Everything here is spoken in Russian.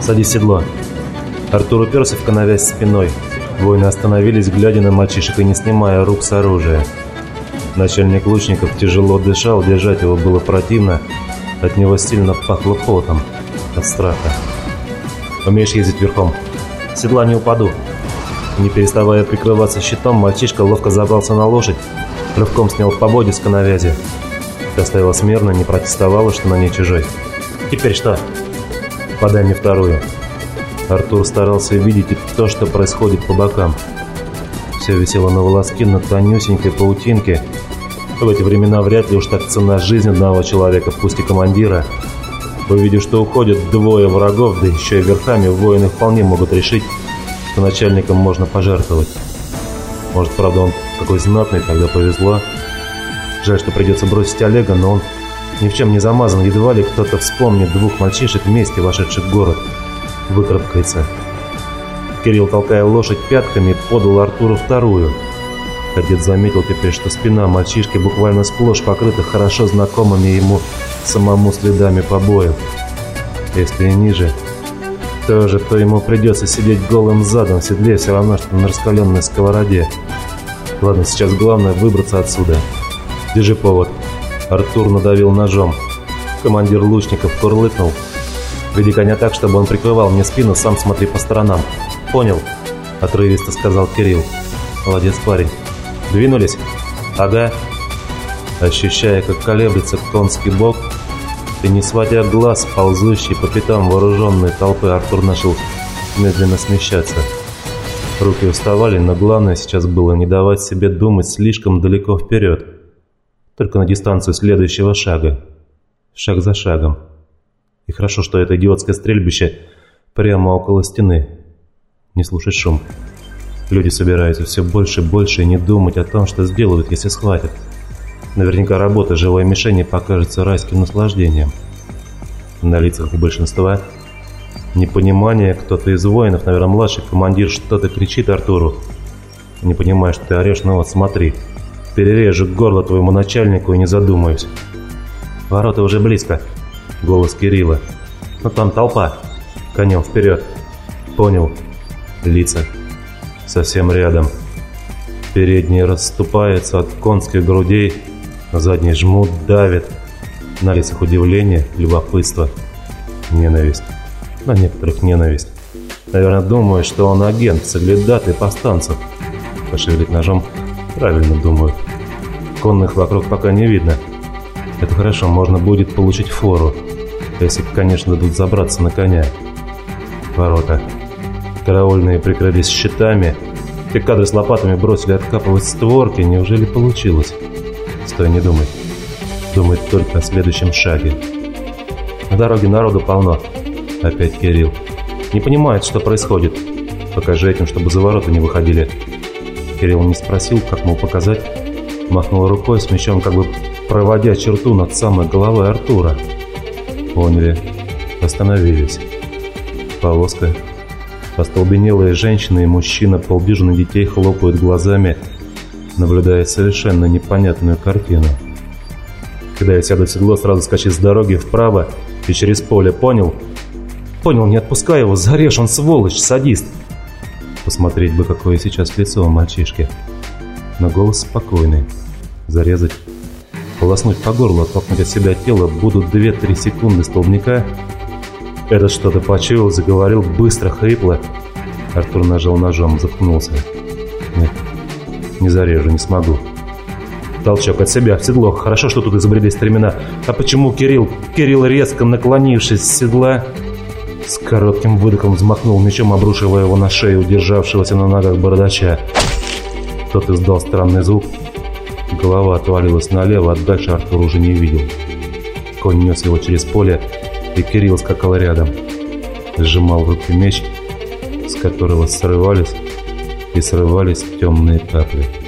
«Садись седло». Артур уперся в коновязь спиной. Воины остановились, глядя на мальчишек и не снимая рук с оружия. Начальник лучников тяжело дышал, держать его было противно. От него сильно пахло потом, от страха. «Умеешь ездить верхом?» «Седла не упаду». Не переставая прикрываться щитом, мальчишка ловко забрался на лошадь, рывком снял поводья с коновязи. Та стояла смирно, не протестовала, что на ней чужой. «Теперь что?» «Подай мне вторую». Артур старался видеть то, что происходит по бокам. Все висело на волоске на тонюсенькой паутинке. В эти времена вряд ли уж так цена жизнь одного человека, пусть и командира. Увидев, что уходят двое врагов, да еще и верхами, воины вполне могут решить, что начальником можно пожертвовать. Может, правда, он какой знатный, тогда повезло. Жаль, что придется бросить Олега, но он ни в чем не замазан. Едва ли кто-то вспомнит двух мальчишек вместе вошедших в город. Выкарабкается. Кирилл, толкая лошадь пятками, подал Артуру вторую. Кадет заметил теперь, что спина мальчишки буквально сплошь покрыта хорошо знакомыми ему самому следами побоев. Если и ниже, тоже, то ему придется сидеть голым задом в седле, все равно, что на раскаленной сковороде. Ладно, сейчас главное выбраться отсюда. Держи повод. Артур надавил ножом. Командир лучников курлыкнул. Веди коня так, чтобы он прикрывал мне спину, сам смотри по сторонам. Понял? Отрывисто сказал Кирилл. Молодец парень. Двинулись? Ага. Ощущая, как колеблется конский бок, и не сводя глаз, ползущий по пятам вооруженной толпы, Артур начал медленно смещаться. Руки уставали, но главное сейчас было не давать себе думать слишком далеко вперед. Только на дистанцию следующего шага. Шаг за шагом. И хорошо, что это идиотское стрельбище прямо около стены. Не слушать шум. Люди собираются все больше и больше не думать о том, что сделают, если схватят. Наверняка работа живой мишени покажется райским наслаждением. На лицах у большинства непонимание, кто-то из воинов, наверное, младший командир, что-то кричит Артуру. Не понимаешь, что ты орешь, но вот смотри. Перережу горло твоему начальнику и не задумаюсь. Ворота уже близко. Голос Кирилла. Но там толпа. Конем вперед. Понял. Лица. Совсем рядом. Передние расступаются от конских грудей, задние жмут, давят. На лицах удивление, любопытство, ненависть. На некоторых ненависть. Наверное, думаю, что он агент, соглядатый повстанцев. Пошевелить ножом правильно думают. Конных вокруг пока не видно. Это хорошо, можно будет получить фору. Если, конечно, дадут забраться на коня. Ворота. Караульные прикрылись щитами. Те кадры с лопатами бросили откапывать створки. Неужели получилось? Стой, не думай. Думает только о следующем шаге. На дороге народу полно. Опять Кирилл. Не понимает, что происходит. Покажи этим, чтобы за ворота не выходили. Кирилл не спросил, как ему показать. Махнул рукой с мечом, как бы проводя черту над самой головой Артура. Поняли. Остановились. Повозка. Остолбенелые женщины и мужчина, полдюжины детей хлопают глазами, наблюдая совершенно непонятную картину. Когда я сяду в седло, сразу скачи с дороги вправо и через поле, понял? Понял, не отпускай его, зарежь, он сволочь, садист. Посмотреть бы, какое сейчас лицо у мальчишки. Но голос спокойный. Зарезать. Полоснуть по горлу, оттолкнуть от себя тело будут 2-3 секунды столбняка. Этот что-то почуял, заговорил быстро, хрипло. Артур нажал ножом, заткнулся. Нет, не зарежу, не смогу. Толчок от себя в седло. Хорошо, что тут изобрели стремена. А почему Кирилл? Кирилл, резко наклонившись с седла, с коротким выдохом взмахнул мечом, обрушивая его на шею удержавшегося на ногах бородача. Тот издал странный звук. Голова отвалилась налево, а дальше Артур уже не видел. Конь нес его через поле, и Кирилл скакал рядом. Сжимал в руке меч, с которого срывались и срывались темные капли.